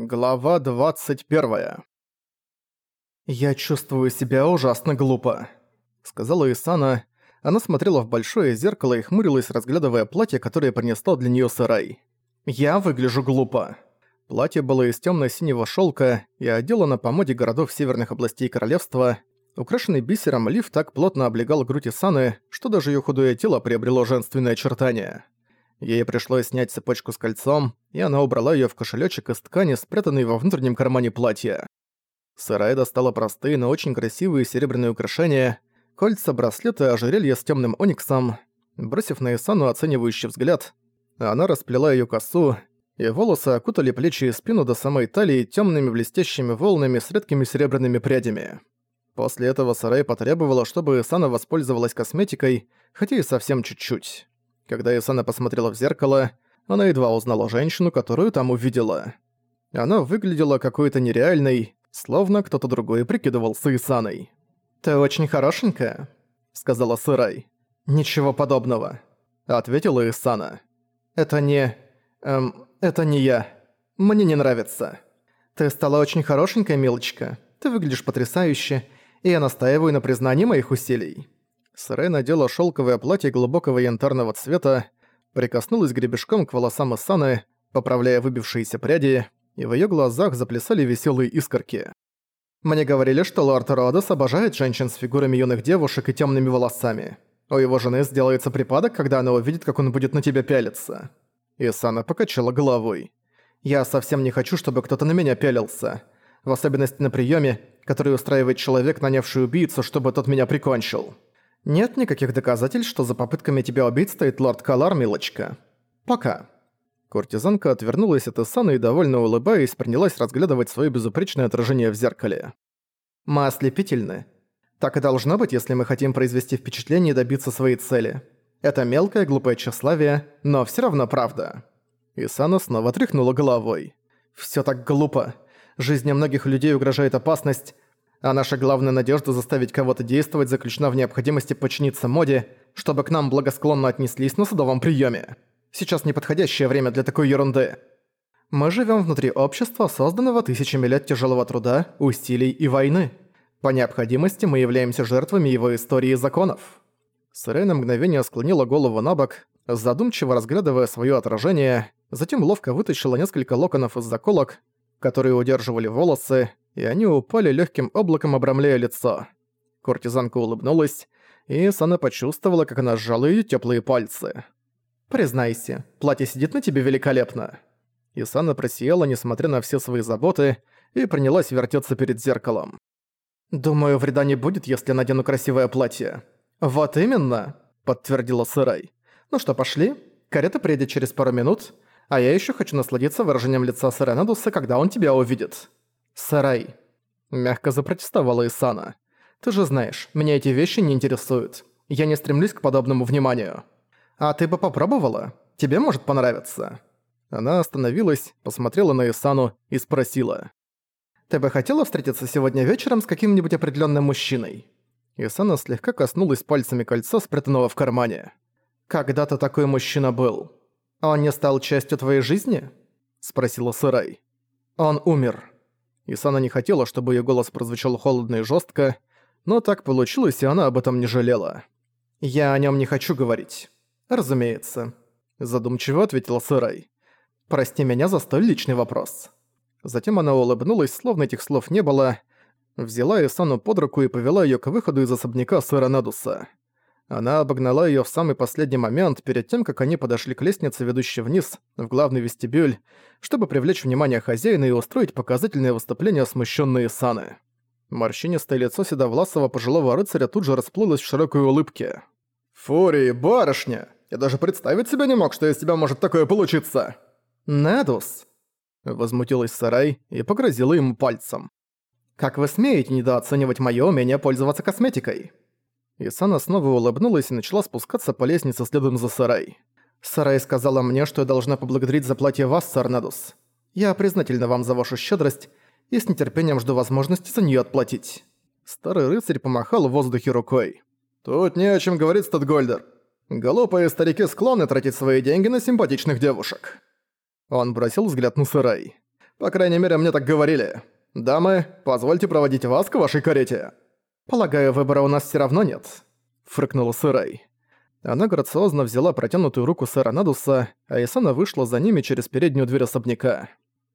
Глава 21 «Я чувствую себя ужасно глупо», — сказала Исана. Она смотрела в большое зеркало и хмурилась, разглядывая платье, которое принесло для неё сарай. «Я выгляжу глупо». Платье было из тёмно-синего шёлка и отделано по моде городов северных областей королевства. Украшенный бисером лиф так плотно облегал грудь Исаны, что даже её худое тело приобрело женственные очертания. Ей пришлось снять цепочку с кольцом, и она убрала её в кошелёчек из ткани, спрятанный во внутреннем кармане платья. Сарай достала простые, но очень красивые серебряные украшения, кольца, браслеты, ожерелье с тёмным ониксом. Бросив на Исану оценивающий взгляд, она расплела её косу, и волосы окутали плечи и спину до самой талии тёмными блестящими волнами с редкими серебряными прядями. После этого Сарай потребовала, чтобы Исана воспользовалась косметикой, хотя и совсем чуть-чуть. Когда Исана посмотрела в зеркало, она едва узнала женщину, которую там увидела. Она выглядела какой-то нереальной, словно кто-то другой прикидывался Исаной. «Ты очень хорошенькая», — сказала Сырай. «Ничего подобного», — ответила Исана. «Это не... Эм, это не я. Мне не нравится. Ты стала очень хорошенькая, милочка. Ты выглядишь потрясающе, и я настаиваю на признании моих усилий». Сырай надела шелковое платье глубокого янтарного цвета, прикоснулась гребешком к волосам Исаны, поправляя выбившиеся пряди, и в её глазах заплясали веселые искорки. «Мне говорили, что лорд Родос обожает женщин с фигурами юных девушек и темными волосами. У его жены сделается припадок, когда она увидит, как он будет на тебя пялиться». Исана покачала головой. «Я совсем не хочу, чтобы кто-то на меня пялился. В особенности на приеме, который устраивает человек, нанявший убийцу, чтобы тот меня прикончил». Нет никаких доказательств, что за попытками тебя убить стоит лорд Калар, милочка. Пока. Куртизанка отвернулась от Исана и, довольно улыбаясь, принялась разглядывать свое безупречное отражение в зеркале. «Мы ослепительны. Так и должно быть, если мы хотим произвести впечатление и добиться своей цели. Это мелкое, глупое тщеславие, но все равно правда». Исана снова тряхнула головой. Все так глупо. Жизни многих людей угрожает опасность, а наша главная надежда заставить кого-то действовать заключена в необходимости подчиниться моде, чтобы к нам благосклонно отнеслись на судовом приеме. Сейчас неподходящее время для такой ерунды. Мы живем внутри общества, созданного тысячами лет тяжелого труда, усилий и войны. По необходимости мы являемся жертвами его истории и законов. Сырей на мгновение склонила голову на бок, задумчиво разглядывая свое отражение, затем ловко вытащила несколько локонов из заколок, которые удерживали волосы, и они упали легким облаком, обрамляя лицо. Куртизанка улыбнулась, и Сана почувствовала, как она сжала ее теплые пальцы. «Признайся, платье сидит на тебе великолепно». И Сана просияла, несмотря на все свои заботы, и принялась вертеться перед зеркалом. «Думаю, вреда не будет, если надену красивое платье». «Вот именно», — подтвердила Сырай. «Ну что, пошли? Карета приедет через пару минут, а я еще хочу насладиться выражением лица Сыренадуса, когда он тебя увидит». «Сарай», — мягко запротестовала Исана. «Ты же знаешь, меня эти вещи не интересуют. Я не стремлюсь к подобному вниманию. А ты бы попробовала? Тебе может понравиться». Она остановилась, посмотрела на Исану и спросила. «Ты бы хотела встретиться сегодня вечером с каким-нибудь определенным мужчиной?» Исана слегка коснулась пальцами кольца, спрятанного в кармане. «Когда-то такой мужчина был. Он не стал частью твоей жизни?» Спросила Сарай. «Он умер». Исана не хотела, чтобы её голос прозвучал холодно и жёстко, но так получилось, и она об этом не жалела. «Я о нём не хочу говорить». «Разумеется», – задумчиво ответила Сырай. «Прости меня за столь личный вопрос». Затем она улыбнулась, словно этих слов не было, взяла Исану под руку и повела её к выходу из особняка Сэра Надуса. Она обогнала её в самый последний момент, перед тем, как они подошли к лестнице, ведущей вниз, в главный вестибюль, чтобы привлечь внимание хозяина и устроить показательное выступление смущенной Саны. Морщинистое лицо седовласого пожилого рыцаря тут же расплылось в широкой улыбке. «Фури, барышня! Я даже представить себе не мог, что из тебя может такое получиться!» «Недус!» Возмутилась Сарай и погрозила ему пальцем. «Как вы смеете недооценивать моё умение пользоваться косметикой?» Исана снова улыбнулась и начала спускаться по лестнице следом за Сарай. «Сарай сказала мне, что я должна поблагодарить за платье вас, Сарнадус. Я признательна вам за вашу щедрость и с нетерпением жду возможности за нее отплатить». Старый рыцарь помахал в воздухе рукой. «Тут не о чем говорить, Статгольдер. Глупые старики склонны тратить свои деньги на симпатичных девушек». Он бросил взгляд на Сарай. По крайней мере, мне так говорили. Дамы, позвольте проводить вас к вашей карете». «Полагаю, выбора у нас все равно нет», — фрыкнула Сырай. Она грациозно взяла протянутую руку сэра Надуса, а Исана вышла за ними через переднюю дверь особняка.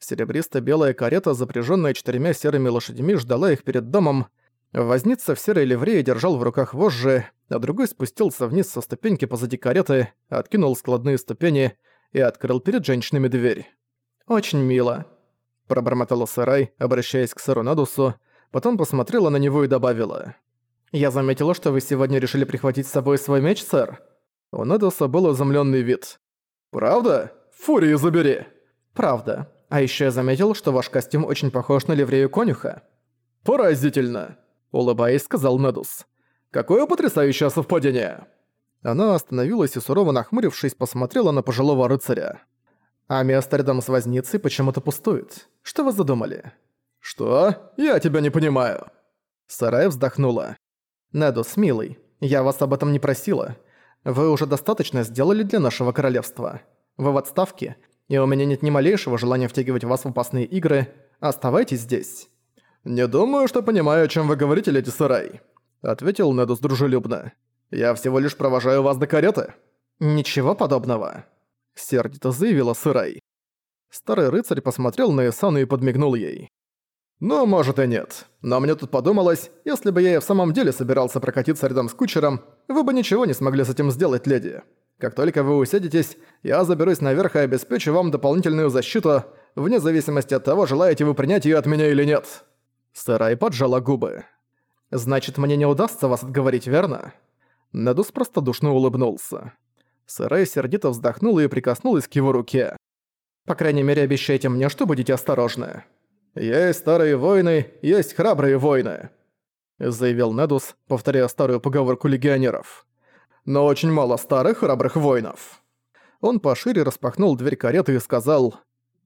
Серебристо-белая карета, запряженная четырьмя серыми лошадьми, ждала их перед домом. Возница в серой ливрее держал в руках вожжи, а другой спустился вниз со ступеньки позади кареты, откинул складные ступени и открыл перед женщинами дверь. «Очень мило», — пробормотала Сарай, обращаясь к сэру Надусу, потом посмотрела на него и добавила. «Я заметила, что вы сегодня решили прихватить с собой свой меч, сэр». У Надуса был изумленный вид. «Правда? Фурии забери!» «Правда. А еще я заметил, что ваш костюм очень похож на ливрею конюха». «Поразительно!» — улыбаясь, сказал Недус. «Какое потрясающее совпадение!» Она остановилась и, сурово нахмурившись, посмотрела на пожилого рыцаря. «А место рядом с возницей почему-то пустует. Что вы задумали?» «Что? Я тебя не понимаю!» Сарай вздохнула. «Недус, милый, я вас об этом не просила. Вы уже достаточно сделали для нашего королевства. Вы в отставке, и у меня нет ни малейшего желания втягивать вас в опасные игры. Оставайтесь здесь». «Не думаю, что понимаю, о чем вы говорите, леди Сарай», — ответил Недус дружелюбно. «Я всего лишь провожаю вас до кареты». «Ничего подобного», — сердито заявила Сарай. Старый рыцарь посмотрел на Исану и подмигнул ей. «Ну, может и нет. Но мне тут подумалось, если бы я и в самом деле собирался прокатиться рядом с кучером, вы бы ничего не смогли с этим сделать, леди. Как только вы усядетесь, я заберусь наверх и обеспечу вам дополнительную защиту, вне зависимости от того, желаете вы принять её от меня или нет». Сарай поджала губы. «Значит, мне не удастся вас отговорить, верно?» Недус простодушно улыбнулся. Сарай сердито вздохнула и прикоснулась к его руке. «По крайней мере, обещайте мне, что будете осторожны». «Есть старые воины, есть храбрые воины», — заявил Недус, повторяя старую поговорку легионеров но очень мало старых храбрых воинов». Он пошире распахнул дверь кареты и сказал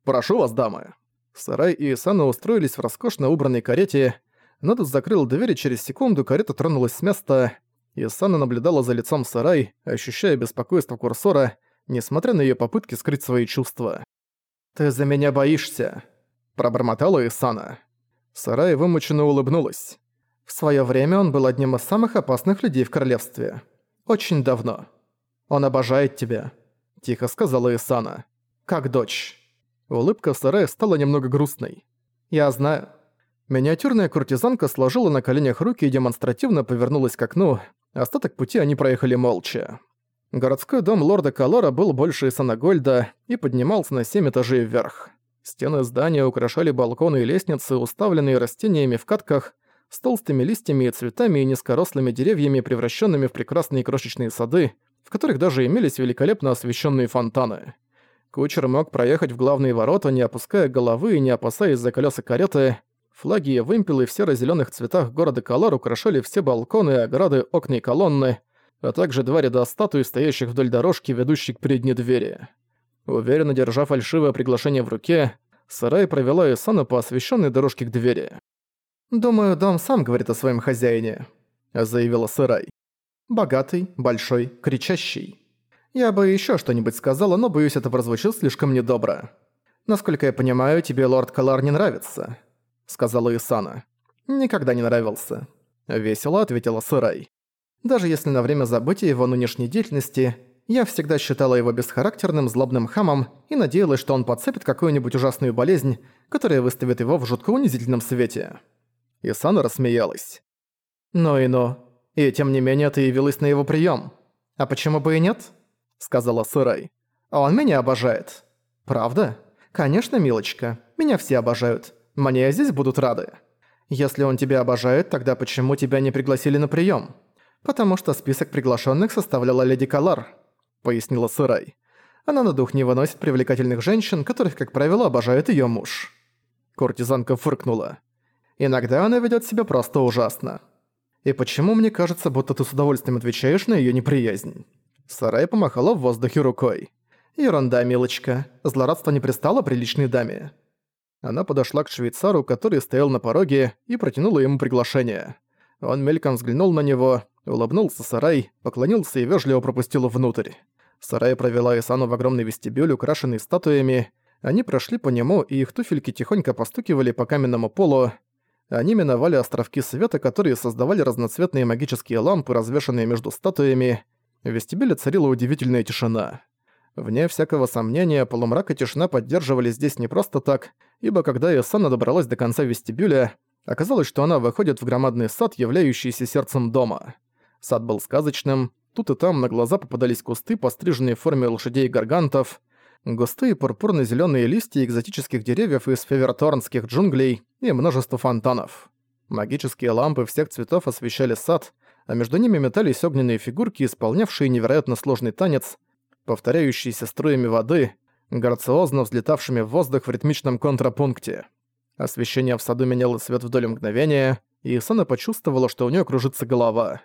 «Прошу вас, дамы». Сарай и Исана устроились в роскошно убранной карете. Надус закрыл дверь, и через секунду карета тронулась с места. Исана наблюдала за лицом Сарай, ощущая беспокойство курсора, несмотря на ее попытки скрыть свои чувства. «Ты за меня боишься», — пробормотала Исана. Сарай вымученно улыбнулась. В свое время он был одним из самых опасных людей в королевстве. Очень давно. Он обожает тебя», — тихо сказала Исана. «Как дочь». Улыбка Сарая стала немного грустной. «Я знаю». Миниатюрная куртизанка сложила на коленях руки и демонстративно повернулась к окну. Остаток пути они проехали молча. Городской дом лорда Калора был больше Исана Гольда и поднимался на семь этажей вверх. Стены здания украшали балконы и лестницы, уставленные растениями в катках, с толстыми листьями и цветами и низкорослыми деревьями, превращенными в прекрасные крошечные сады, в которых даже имелись великолепно освещенные фонтаны. Кучер мог проехать в главные ворота, не опуская головы и не опасаясь за колеса кареты. Флаги и вымпелы в серо-зелёных цветах города Калар украшали все балконы, ограды, окна и колонны, а также два ряда статуй, стоящих вдоль дорожки, ведущей к передней двери. Уверенно держа фальшивое приглашение в руке, Сарай провела Исану по освещенной дорожке к двери. «Думаю, дом сам говорит о своем хозяине», — заявила Сырай. «Богатый, большой, кричащий. Я бы еще что-нибудь сказала, но боюсь, это прозвучит слишком недобро. Насколько я понимаю, тебе лорд Калар не нравится», — сказала Исана. «Никогда не нравился», — весело ответила Сырай. «Даже если на время забытия его нынешней деятельности я всегда считала его бесхарактерным, злобным хамом и надеялась, что он подцепит какую-нибудь ужасную болезнь, которая выставит его в жутко унизительном свете». Исана рассмеялась. «Ну и ну. И тем не менее ты явилась на его прием. А почему бы и нет?» Сказала Сырай. «А он меня обожает». «Правда? Конечно, милочка. Меня все обожают. Мне здесь будут рады. Если он тебя обожает, тогда почему тебя не пригласили на прием? «Потому что список приглашенных составляла леди Калар», — пояснила Сырай. «Она на дух не выносит привлекательных женщин, которых, как правило, обожает ее муж». Куртизанка фыркнула. Иногда она ведет себя просто ужасно. И почему мне кажется, будто ты с удовольствием отвечаешь на ее неприязнь?» Сарай помахала в воздухе рукой. «Ерунда, милочка. Злорадство не пристало приличной даме». Она подошла к швейцару, который стоял на пороге, и протянула ему приглашение. Он мельком взглянул на него, улыбнулся Сарай, поклонился и вежливо пропустил внутрь. Сарай провела Исану в огромный вестибюль, украшенный статуями. Они прошли по нему, и их туфельки тихонько постукивали по каменному полу. Они миновали островки света, которые создавали разноцветные магические лампы, развешанные между статуями. В вестибюле царила удивительная тишина. Вне всякого сомнения, полумрак и тишина поддерживали здесь не просто так, ибо когда Исана добралась до конца вестибюля, оказалось, что она выходит в громадный сад, являющийся сердцем дома. Сад был сказочным, тут и там на глаза попадались кусты, постриженные в форме лошадей и гаргантов, густые пурпурно зеленые листья экзотических деревьев из феверторнских джунглей и множество фонтанов. Магические лампы всех цветов освещали сад, а между ними метались огненные фигурки, исполнявшие невероятно сложный танец, повторяющийся струями воды, грациозно взлетавшими в воздух в ритмичном контрапункте. Освещение в саду меняло цвет вдоль мгновения, и Исана почувствовала, что у нее кружится голова.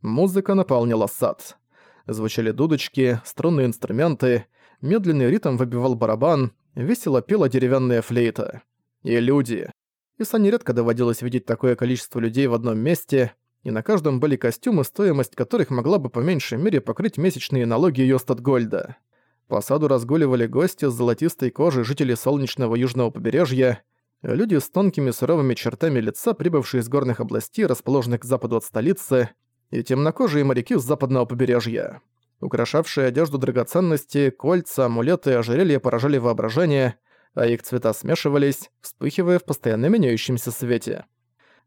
Музыка наполнила сад. Звучали дудочки, струнные инструменты, медленный ритм выбивал барабан, весело пела деревянная флейта. И люди. Исане редко доводилось видеть такое количество людей в одном месте, и на каждом были костюмы, стоимость которых могла бы по меньшей мере покрыть месячные налоги Йостатгольда. По саду разгуливали гости с золотистой кожей жителей солнечного южного побережья, люди с тонкими суровыми чертами лица, прибывшие из горных областей, расположенных к западу от столицы, и темнокожие моряки с западного побережья. Украшавшие одежду драгоценности, кольца, амулеты ожерелья поражали воображение, а их цвета смешивались, вспыхивая в постоянно меняющемся свете.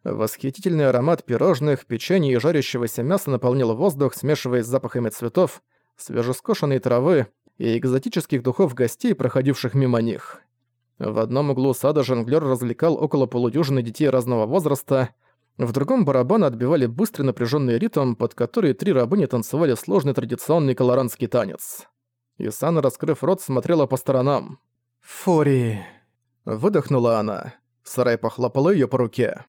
Восхитительный аромат пирожных, печенья и жарящегося мяса наполнил воздух, смешиваясь с запахами цветов, свежескошенной травы и экзотических духов гостей, проходивших мимо них. В одном углу сада жонглёр развлекал около полудюжины детей разного возраста, в другом барабаны отбивали быстрый напряженный ритм, под который три рабыни танцевали сложный традиционный колоранский танец. Исана, раскрыв рот, смотрела по сторонам. «Фури!» Выдохнула она. Сарай похлопала ее по руке.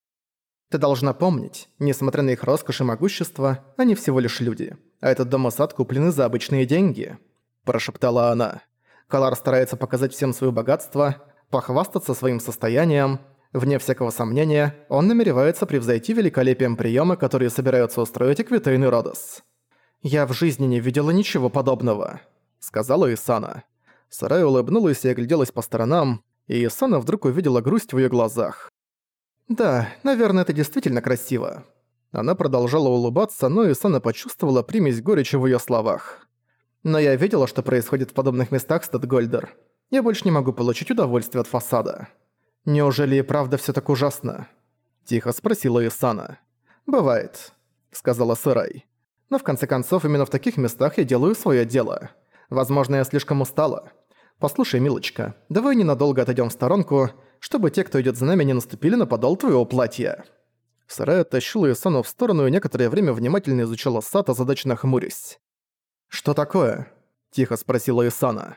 «Ты должна помнить, несмотря на их роскошь и могущество, они всего лишь люди, а этот домосад куплены за обычные деньги», – прошептала она. Калар старается показать всем свое богатство, похвастаться своим состоянием, Вне всякого сомнения, он намеревается превзойти великолепием приема, которые собираются устроить Эквитейн и Родос. «Я в жизни не видела ничего подобного», — сказала Исана. Сарай улыбнулась и огляделась по сторонам, и Исана вдруг увидела грусть в ее глазах. «Да, наверное, это действительно красиво». Она продолжала улыбаться, но Исана почувствовала примесь горечи в ее словах. «Но я видела, что происходит в подобных местах, Статгольдер. Я больше не могу получить удовольствие от фасада». «Неужели и правда всё так ужасно?» – тихо спросила Исана. «Бывает», – сказала Сырай. «Но в конце концов именно в таких местах я делаю своё дело. Возможно, я слишком устала. Послушай, милочка, давай ненадолго отойдём в сторонку, чтобы те, кто идёт за нами, не наступили на подол твоего платья». Сырай оттащила Исану в сторону и некоторое время внимательно изучала сад, озадаченно хмурясь. «Что такое?» – тихо спросила Исана.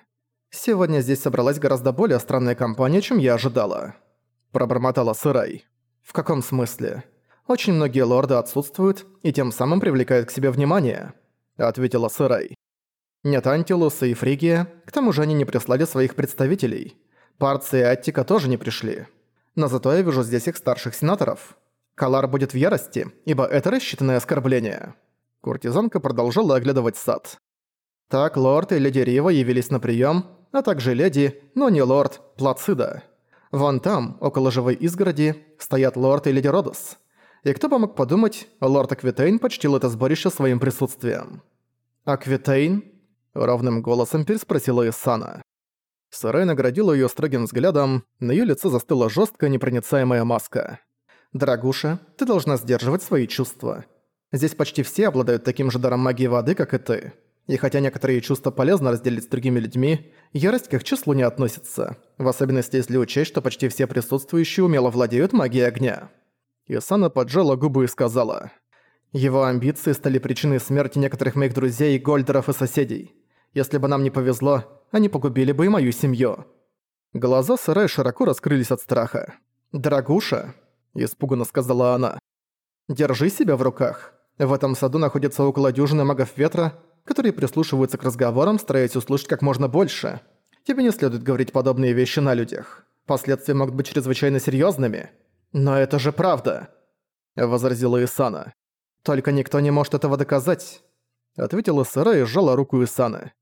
«Сегодня здесь собралась гораздо более странная компания, чем я ожидала», – пробормотала Сырай. «В каком смысле? Очень многие лорды отсутствуют и тем самым привлекают к себе внимание», – ответила Сырай. «Нет Антилуса и Фригия, к тому же они не прислали своих представителей. Парция и Аттика тоже не пришли. Но зато я вижу здесь их старших сенаторов. Калар будет в ярости, ибо это рассчитанное оскорбление». Куртизанка продолжала оглядывать сад. Так лорд и леди Рива явились на прием, а также леди, но не лорд, Плацида. Вон там, около живой изгороди, стоят лорд и леди Родос. И кто бы мог подумать, лорд Аквитейн почтил это сборище своим присутствием. «Аквитейн?» – ровным голосом переспросила Исана. Сарай наградила её строгим взглядом, на её лице застыла жёсткая непроницаемая маска. «Дорогуша, ты должна сдерживать свои чувства. Здесь почти все обладают таким же даром магии воды, как и ты. И хотя некоторые чувства полезно разделить с другими людьми, ярость к их числу не относится, в особенности если учесть, что почти все присутствующие умело владеют магией огня. Исана поджала губы и сказала, «Его амбиции стали причиной смерти некоторых моих друзей, гольдеров и соседей. Если бы нам не повезло, они погубили бы и мою семью». Глаза Сарай широко раскрылись от страха. «Дорогуша», – испуганно сказала она, – «держи себя в руках. В этом саду находится около дюжины магов ветра, которые прислушиваются к разговорам, стараясь услышать как можно больше. Тебе не следует говорить подобные вещи на людях. Последствия могут быть чрезвычайно серьезными. Но это же правда, возразила Исана. Только никто не может этого доказать, ответила Сара и сжала руку Исаны.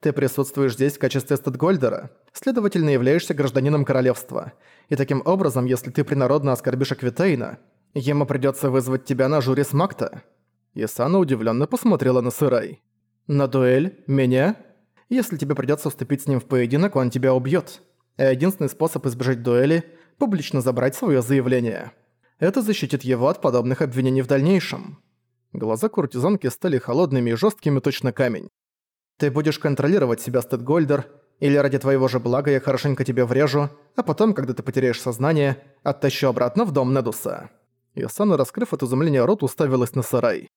Ты присутствуешь здесь в качестве статгольдера, следовательно, являешься гражданином королевства. И таким образом, если ты принародно оскорбишь Аквитейна, ему придётся вызвать тебя на жюри с Макта». Исана удивлённо посмотрела на Сырай. «На дуэль? Меня? Если тебе придётся вступить с ним в поединок, он тебя убьёт. Единственный способ избежать дуэли – публично забрать своё заявление. Это защитит его от подобных обвинений в дальнейшем». Глаза куртизанки стали холодными и жёсткими точно камень. Ты будешь контролировать себя, Стэдгольдер, или ради твоего же блага я хорошенько тебе врежу, а потом, когда ты потеряешь сознание, оттащу обратно в дом Недуса». Исана, раскрыв от изумления рот, уставилась на сарай.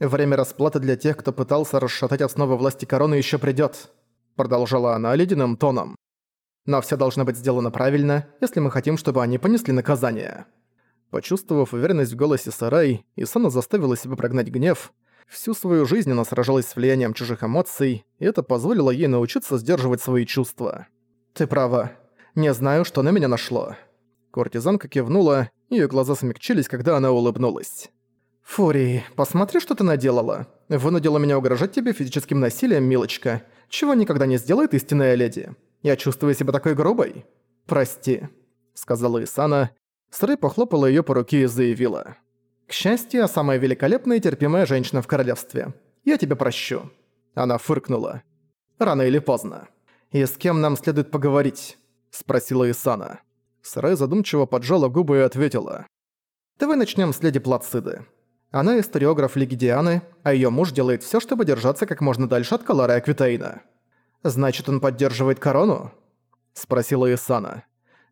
«Время расплаты для тех, кто пытался расшатать основы власти короны, еще придёт», продолжала она ледяным тоном. «Но все должно быть сделано правильно, если мы хотим, чтобы они понесли наказание». Почувствовав уверенность в голосе Сарай, Исана заставила себя прогнать гнев, Всю свою жизнь она сражалась с влиянием чужих эмоций, и это позволило ей научиться сдерживать свои чувства. «Ты права. Не знаю, что на меня нашло». Куртизанка кивнула, её глаза смягчились, когда она улыбнулась. «Фурий, посмотри, что ты наделала. Вынудила меня угрожать тебе физическим насилием, милочка, чего никогда не сделает истинная леди. Я чувствую себя такой грубой. Прости», — сказала Исана. Сры похлопала её по руке и заявила. К счастью, я самая великолепная и терпимая женщина в королевстве. Я тебя прощу». Она фыркнула. «Рано или поздно». «И с кем нам следует поговорить?» – спросила Исана. Сарай задумчиво поджала губы и ответила. «Давай начнем с леди Плациды. Она историограф Лиги Дианы, а её муж делает всё, чтобы держаться как можно дальше от Калара и Аквитаина. Значит, он поддерживает корону?» – спросила Исана.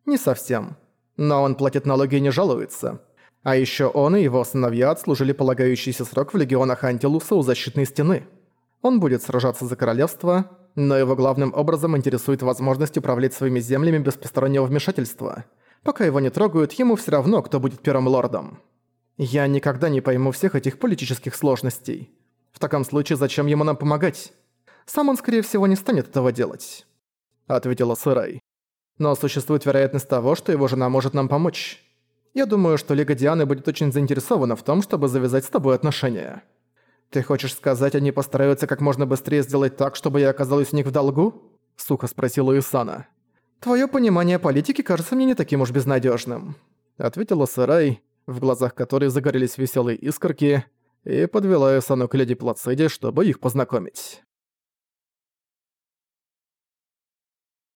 «Не совсем. Но он платит налоги и не жалуется. А еще он и его сыновья отслужили полагающийся срок в легионах Антилуса у защитной стены. Он будет сражаться за королевство, но его главным образом интересует возможность управлять своими землями без постороннего вмешательства. Пока его не трогают, ему все равно, кто будет первым лордом. Я никогда не пойму всех этих политических сложностей. В таком случае зачем ему нам помогать? Сам он, скорее всего, не станет этого делать. Ответила Сырай. Но существует вероятность того, что его жена может нам помочь. Я думаю, что Лига Дианы будет очень заинтересована в том, чтобы завязать с тобой отношения. Ты хочешь сказать, они постараются как можно быстрее сделать так, чтобы я оказалась у них в долгу? Сухо спросила Исана. Твое понимание политики кажется мне не таким уж безнадежным, ответила Сарай, в глазах которой загорелись веселые искорки, и подвела Исану к леди Плациде, чтобы их познакомить.